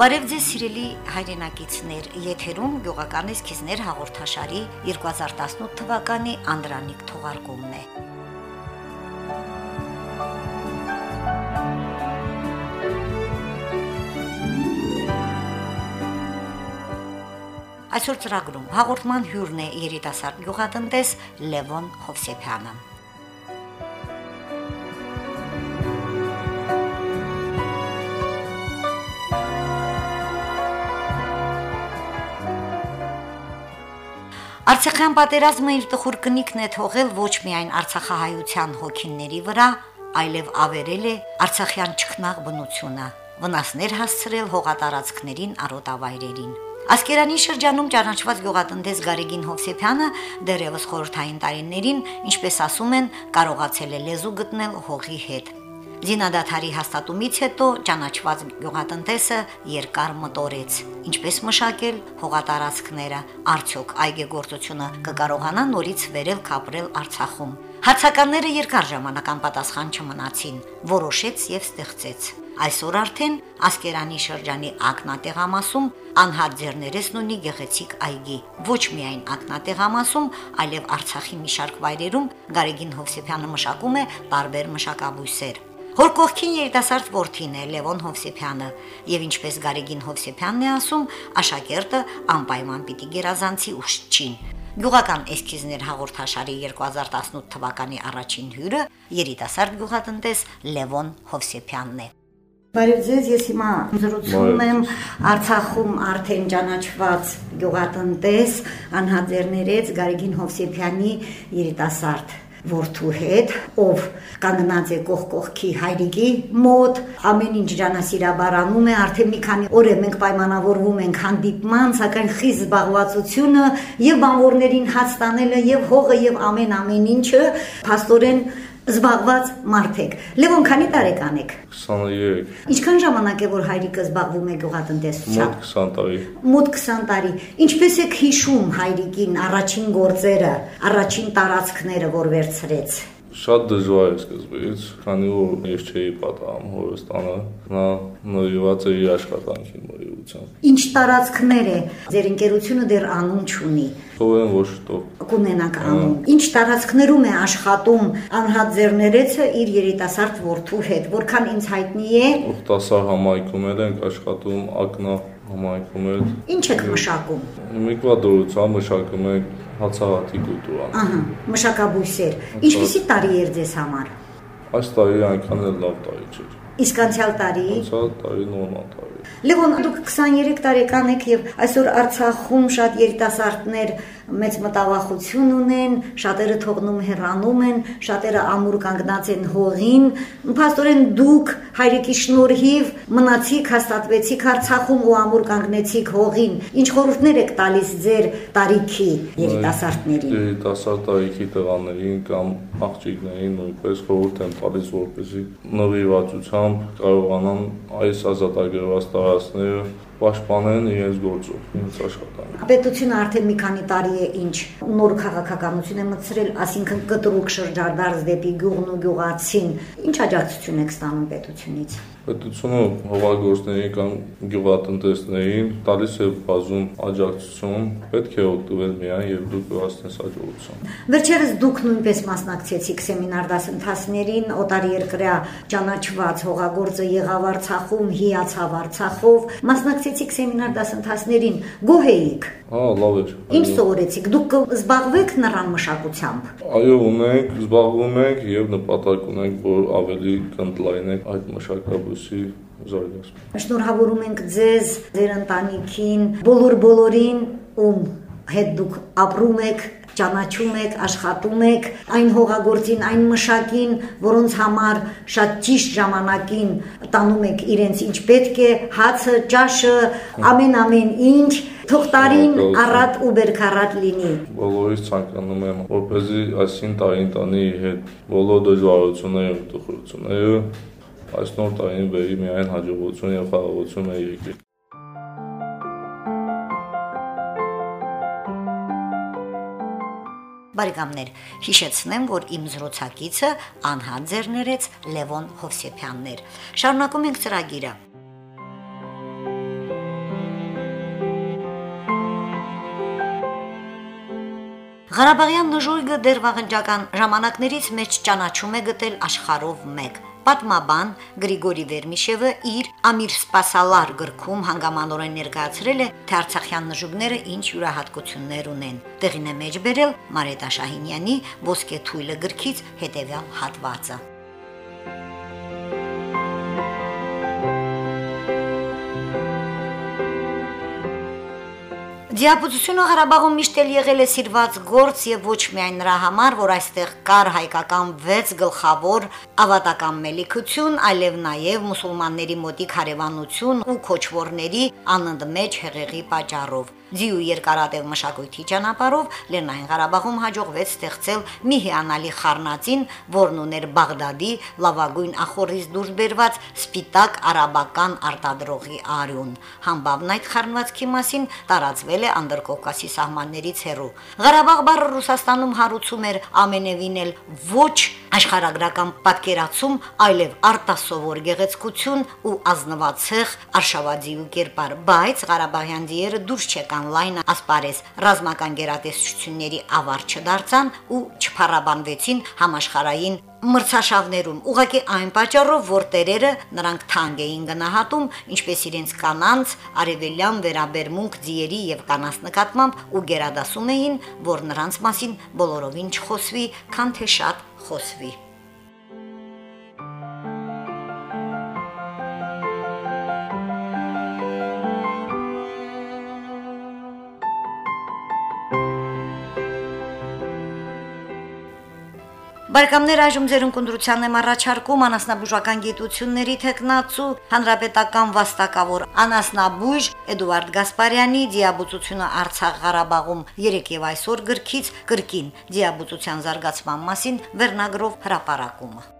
Բարև ձեզ սիրելի հայրենակիցներ, եթերում գյուղական էսքիզներ հաղորդաշարի 2018 թվականի Անդրանիկ թողարկումն է։ Այսօր ծրագրում հաղորդման հյուրն է երիտասարդ գյուղատնտես Լևոն Հովսեփյանը։ Արցախյան պատերազմը իր տխուր կնիքն է թողել ոչ միայն արցախահայության հոգիների վրա, այլև ավերել է արցախյան ճկնաղ բնությունը, վնասներ հասցրել հողատարածքներին, արոտավայրերին։ Ասկերանի շրջանում ճանաչված գյուղատնտես Գարեգին Հովսեփյանը դեռևս խորհրդային տարիներին, ինչպես ասում են, կարողացել է լեզու գտնել հողի հետ։ Զինադաթարի հաստատումից հետո ճանաչված գյուղատնտեսը երկար մտորեց, ինչպես մշակել հողատարածքները, արդյոք այգեգործությունը կկարողանա նորից վերել կապրել Արցախում։ Հարցականները երկար ժամանակ անպատասխան չմնացին, որոշեց եւ ստեղծեց։ Այսօր արդեն Ասկերանի շրջանի ակնատեղամասում անհատ ձեռներեսն ունի գեղեցիկ այգի։ Ոչ միայն ակնատեղամասում, այլև Արցախի մի շարք վայրերում Գարեգին Հովսեփյանը մշակում է տարբեր մշակաբույսեր։ Հոր կողքին երիտասարդ որդին է Լևոն Հովսեփյանը, եւ ինչպես Գարեգին Հովսեփյանն է ասում, աշակերտը անպայման պիտի գերազանցի ուշչին։ Գյուղական էսքիզներ հաղորդաշարի 2018 թվականի առաջին հյուրը երիտասարդ գյուղատնտես Լևոն Հովսեփյանն է։ Բարև ձեզ, ես հիմա զրուցում եմ Արցախում արդեն ճանաչված գյուղատնտես Անհաձերներից Գարեգին Հովսեփյանի երիտասարդ որդու հետ, ով կանգնած է կող կողքի հայրիկի մոտ, ամեն ինչ ջանասիրաբարանում է, արդեն մի քանի օր է մենք պայմանավորվում ենք հանդիպման, սակայն խիստ զբաղվածությունը եւ բանվորներին հաց տանելը եւ հողը եւ ամեն ամեն ինչը փաստորեն զբաղված մարդ եք։ Լևոն, քանի տարեկան եք։ 23։ Ինչքան ժամանակ է որ հայրիկը զբաղվում է գյուղատնտեսությամբ։ Մոտ 20 տարի։ Մոտ 20 տարի։ Ինչպես եք հիշում հայրիկին առաջին գործերը, առաջին տարածքները, որ վերցրեց շատ դժվար է սկզբից, քանի որ ես չէի պատահում հորս տանը, նա նորիված է իր աշխատանքին մոյությամբ։ Ինչ տարածքներ է ձեր ընկերությունը դեռ անուն չունի։ Թողեն ոչ շտով։ Կունենաք անուն։ Ինչ տարածքներում է աշխատում անհատ ձեռներեցը իր երիտասարդ որդու հետ, որքան ինձ հայտնի է։ Ուխտասար համայնքում ենք աշխատում, ակնա համայնքում էլ։ Ինչ եք մշակում։ Միկվա դրությամբ մշակում ենք հացահատի կուլտուրան։ Ահա, մշակաբույսեր։ Ինչպիսի տարի էր ձեզ համար։ Այս տարի այնքան էլ լավ տարի չէր։ Իսկ անցյալ տարի։ Անցյալ տարի նորմալ տարի։ Լևոն, դուք 23 տարեկան եք եւ այսօր Արցախում շատ երիտասարդներ մեծ մտավախություն ունեն, շատերը թողնում հեռանում են, շատերը ամուր կանգնած են հողին։ Փաստորեն դուք հայրիկի շնորհիվ մնացիք, հաստատվեցիք Արցախում ու ամուր կանգնեցիք հողին։ Ինչ խորհուրդներ եք տալիս ձեր տարիքի երիտասարդներին։ Երիտասարդ տարիքի տղաներին կամ աղջիկներին նույնպես խորհուրդ եմ տալիս, որպեսզի նվիրվածությամբ կարողանան այս ազատագրված տարածքները պաշտպանեն իրենց գործով, իրենց աշխատանքը։ Պետությունը արդեն մի քանի տարի է ինչ նոր քաղաքականություն է մտցրել, ասինքն կտրուկ շրջադարձ դեպի գյուղն ու գյուղացին։ Ինչ աջակցություն եք ստանում պետությունից։ Պետությունը հողագործներին կամ գյուղատնտեսներին տալիս է բազում աջակցություն, պետք է օգտվել միայն եւ դուք հասնես հաջողություն։ Վերջերս դուք նույնպես մասնակցեցիք սեմինար դասընթացներին, օտար երկրյա ճանաչված հողագործը եղավ Արցախում, հիացավ Արցախով, մասնակցեցիք սեմինար դասընթացներին, գոհ էիք։ Հա, լավ էր։ Ինչ սովորեցիք։ Դուք կզբաղվեք նրան մշակությամբ։ Այո, ունենք, զբաղվում ենք եւ նպատակ ունենք, որ ավելի կընդլայնենք այդ մշակաբույսի զարգացումը։ Շնորհավորում ենք ձեզ, ձեր ընտանիքին, բոլոր բոլորին, ում հետ դուք ապրում եք, ճանաչում եք, աշխատում եք այն հողագործին, այն մշակին, որոնց համար շատ ճիշտ ժամանակին տանում եք իրենց ինչ պետք է, հացը, ճաշը, ամեն-ամեն ինչ, թող տարին առատ ու բերքարատ լինի։ Բոլորից ցանկանում եմ, որպեսզի այսին տարին տանի հետ բոլոր դժվարությունները ու տխրությունները այս նոր տարին բերի միայն հաջողություն եւ խաղաղություն մեր երկրի։ Բարեկամներ, հիշեցնեմ, որ իմ զրուցակիցը անհան ձեռներեց Լևոն Հովսեփյաններ։ Շարունակում ենք ծրագիրը։ Ղարաբաղյան նժույգը դեռ վաղնջական ժամանակներից մեջ ճանաչում է գտել աշխարհով մեկ։ Պատմաբան Գրիգորի Վերմիշևը իր Ամիր Սպասալար գրքում հանգամանորեն ներկայացրել է, թե Արցախյան նժուգները ինչ յուրահատկություններ ունեն։ Տեղին է մեջ բերել Մարետա Շահինյանի Ոսկե թույլը գրքից հետևյալ հատվածը։ Դիապոզիցիոնը Ղարաբաղում միշտ էլ եղել է սիրված գործ եւ ոչ միայն նրա համար, որ այստեղ կար հայկական 6 գլխավոր ավատական մելիքություն, այլև նաեւ մուսուլմանների մոտիկ հարևանություն ու քոչվորների անընդմեջ հեղեղի պատճառով։ Ձիու երկարատև մշակույթի ճանապարհով Լեռնային Ղարաբաղում հաջողվեց ստեղծել մի հիանալի խառնածին, որն ուներ Բաղդադի լավագույն ախորից դուրս բերված սպիտակ արաբական արտադրողի արյուն։ Համբավն այդ խառնվածքի մասին տարածվել է Անդրկովկասի սահմաններից հեռու։ Ղարաբաղ բառը Ռուսաստանում հարուցում էր ամենևին էլ ոչ աշխարհագրական պատկերացում, այլև արտասովոր գեղեցկություն ու ազնվացեղ արշավադիու կերպար, բայց Ղարաբաղյան դիերը դուրս չեկան լայն ասպարես ռազմական գերատեսչությունների ավար չդարձան ու չփառաբանվեցին համաշխարային մրցաշավներում ուղղակի այն պատճառով որ տերերը նրանք թանկ էին գնահատում ինչպես իրենց կանանց արևելյան վերաբերմունք ձիերի եւ կանանց նկատմամբ ու գերադասում էին որ նրանց մասին բոլորովին չխոսվի քան թե շատ խոսվի Բարեկամներ այժմ ձեր ընկերությանն եմ առաջարկում անասնաբուժական գիտությունների տեխնացու հանրապետական վաստակավոր անասնաբույժ Էդուարդ Գասպարյանի դիաբուծությունը Արցախ Ղարաբաղում 3 եւ այսօր գրքից գրքին դիաբուծության զարգացման մասին վերնագրով հրապարակումը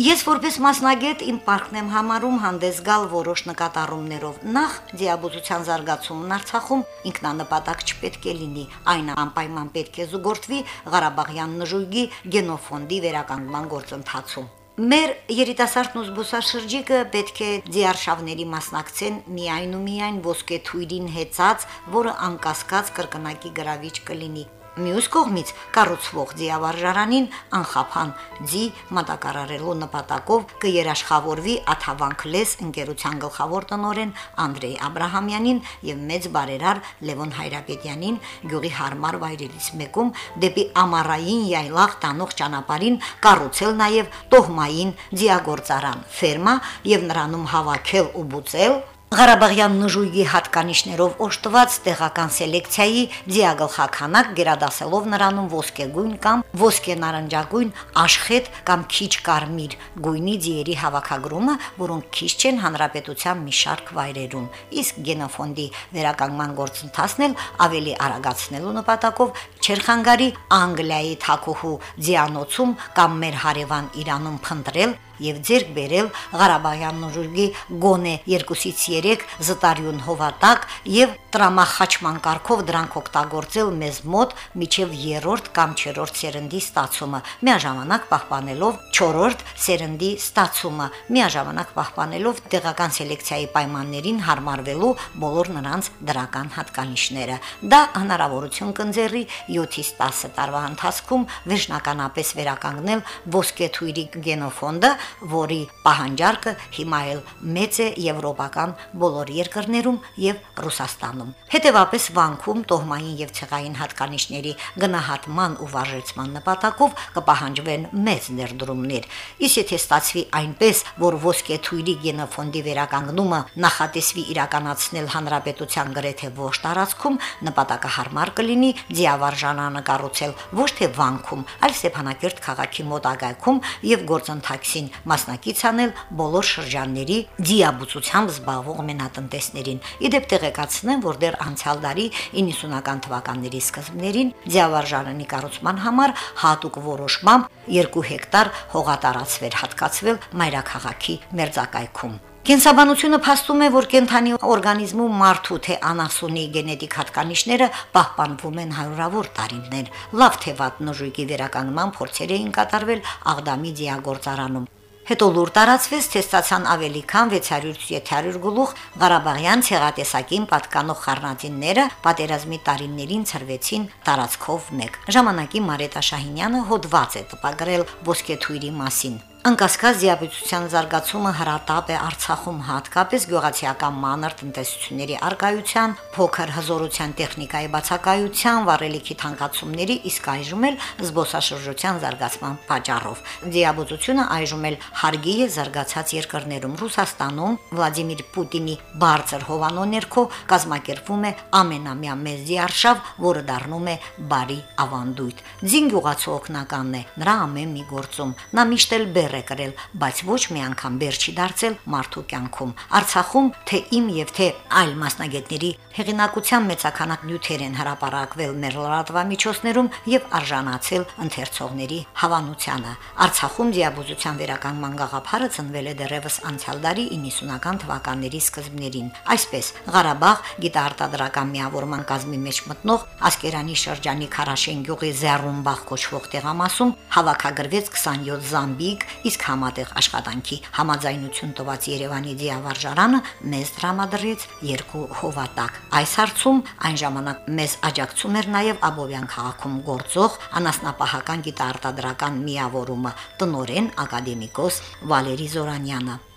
Ես որպես մասնագետ իմ պարկն եմ համարում հանդես գալ որոշ նկատառումներով։ Նախ դիաբուտության զարգացումն Արցախում ինքնանպատակ չպետք է լինի, այն անպայման պետք է զուգորդվի Ղարաբաղյան նժույգի գենոֆոնդի վերականգնման գործընթացում։ Մեր երիտասարդն ու զբոսաշրջիկը պետք է ձիարշավների մասնակցեն միայն ու միայն ոսկե թույրին հեծած, որը անկասկած կրկնակի գրավիչ կլինի։ Մյուս կողմից կառուցվող ձիավարժարանին անխափան ձի մատակարարելու նպատակով կերաշխավորվի Աթավանք լես ընկերության գլխավոր տնօրեն Անդրեյ Աբ รา համյանին եւ մեծ բարերար Լևոն Հայրապետյանին գյուղի հարմար վայրերից մեկում դեպի ամառային յայլախ տանող ճանապարհին կառուցել նաեւ տոհմային ձիագործարան ֆերմա եւ նրանում հավաքել ու բուծել Ղարաբաղյան նժույգի հատկանիշներով օժտված տեղական սելեկցիայի դիագլխականակ գերադասելով նրանում ոսկեգույն կամ ոսկենարնջագույն աշխետ կամ քիչ կարմիր գույնի ձիերի հավաքագրումը, որոնք քիչ չեն հանրապետության մի շարք վայրերում։ Իսկ գենոֆոնդի վերականգնման գործընթացն էլ ավելի արագացնելու նպատակով Չերխանգարի Անգլիայի թակուհու ձիանոցում կամ մեր հարևան Իրանում փնտրել եւ ձերկ բերել Ղարաբաղյան նժուրգի գոնե 2-ից 3 զտարյուն հովատակ եւ տրամախաչման կարգով դրանք օգտագործել մեզ մոտ միջև 3-րդ կամ 4-րդ սերնդի ստացումը, միաժամանակ պահպանելով 4-րդ սերնդի ստացումը, միաժամանակ պահպանելով տեղական սելեկցիայի պայմաններին հարմարվելու բոլոր նրանց դրական հատկանիշները։ Դա հնարավորություն կընձեռի 7-ից 10 տարվա ընթացքում վերջնականապես վերականգնել ոսկե թույրի գենոֆոնդը, որի պահանջարկը հիմա էլ մեծ է եվրոպական բոլոր երկրներում եւ Ռուսաստանում։ Հետևաբար վանքում տոհմային եւ ցեղային հատկանիշների գնահատման ու վարժեցման նպատակով կպահանջվեն մեծ ներդրումներ։ Իսկ եթե ստացվի այնպես, որ ոսկե թույրի գենոֆոնդի վերականգնումը նախատեսվի իրականացնել հանրապետության գրեթե ոչ տարածքում, նպատակահարմար կլինի ձիավարժանանը կառուցել ոչ թե վանքում, այլ Ստեփանակերտ քաղաքի մոտակայքում եւ գործընթացին մասնակից անել բոլոր շրջանների դիաբուծությամբ զբաղվող մենատնտեսներին։ Իդեպ տեղեկացնեմ, որ դեռ անցյալ տարի 90-ական թվականների սկզբներին Ձիավարժարանի կառուցման համար հատուկ որոշմամբ 2 հեկտար հողատարածվեր հատկացվել Մայրաքաղաքի մերձակայքում։ Կենսաբանությունը փաստում է, որ կենթանի օրգանիզմում մարդու թե անասունի գենետիկ հատկանիշները պահպանվում են հարյուրավոր տարիներ։ Լավ թե վատ նժույգի վերականգնման փորձեր էին կատարվել Աղդամի դիագործարանում։ Հետո լուր տարածվեց, թե ստացան ավելի քան 600-700 գլուխ Ղարաբաղյան ցեղատեսակին պատկանող խառնածինները պատերազմի տարիներին ծրվեցին տարածքով մեկ։ Ժամանակի Մարետա Շահինյանը հոդված է տպագրել ոսկեթույրի մասին։ Անկասկած դիաբետության զարգացումը հրատապ է Արցախում հատկապես գյուղացիական մանր տնտեսությունների արկայության, փոքր հզորության տեխնիկայի բացակայության, վառելիքի թանկացումների, իսկ այժմ էլ զբոսաշրջության զարգացման պատճառով։ Դիաբետությունը այժմ էլ հարգի է զարգացած երկրներում Ռուսաստանում Վլադիմիր Պուտինի բարձր հովանո ներքո կազմակերպվում է ամենամյա մեծ դիարշավ, որը դառնում է բարի ավանդույթ։ Ձինգյուղացու օկնականն է նրա ամեն մի գործում։ Նա միշտ էլ բեր բեռ է կրել, բայց ոչ մի անգամ բեռ չի դարձել մարդու կյանքում։ Արցախում թե իմ եւ թե այլ մասնագետների հեղինակության մեծականակ նյութեր են հրապարակվել մեր լրատվամիջոցներում եւ արժանացել ընթերցողների հավանությանը։ Արցախում դիաբոզության վերականգնման գաղափարը ծնվել է դեռևս անցյալ դարի 90-ական թվականների սկզբներին։ Այսպես Ղարաբաղ գիտարտադրական միավորման կազմի մեջ մտնող Ասկերանի շրջանի Խարաշեն գյուղի Զեռումբախ կոչվող տեղամասում հավաքագրվեց 27 զամբիկ, իսկ համատեղ աշխատանքի համաձայնություն տված Երևանի դիավարժարանը մեզ դրամադրեց երկու հովատակ։ Այս հարցում այն ժամանակ մեզ աջակցում էր նաև Աբովյան քաղաքում գործող անասնապահական գիտարտադրական միավորումը տնորեն ակադեմիկոս Վալերի Զորանյանը։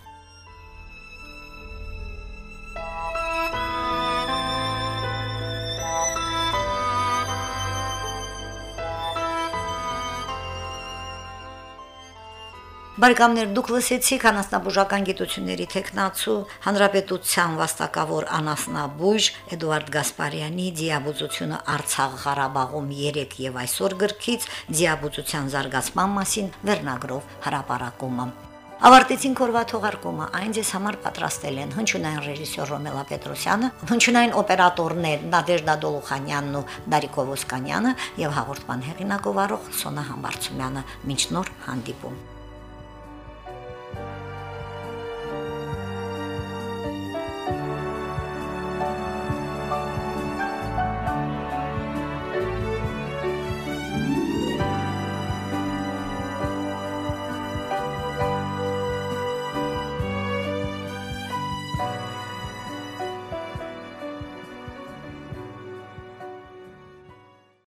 Բարգամներ դուք լսեցիք անասնաբուժական գիտությունների տեխնացու հանրապետության վաստակավոր անասնաբույժ Էդուարդ Գասպարյանի դիաբուծությունը Արցախ Ղարաբաղում 3 եւ այսօր գրքից դիաբուծության զարգացման մասին վերնագրով հրապարակումը։ Ավարտեցին կորվա թողարկումը։ Այն ձեզ համար պատրաստել են հնչյունային ռեժիսոր Ռոմելա Պետրոսյանը, հնչյունային օպերատորներ Նադեժդա Դոլուխանյանն ու Դարիկո Ոսկանյանը եւ հաղորդման հեղինակով Սոնա Համբարձումյանը։ Մինչ նոր հանդիպում։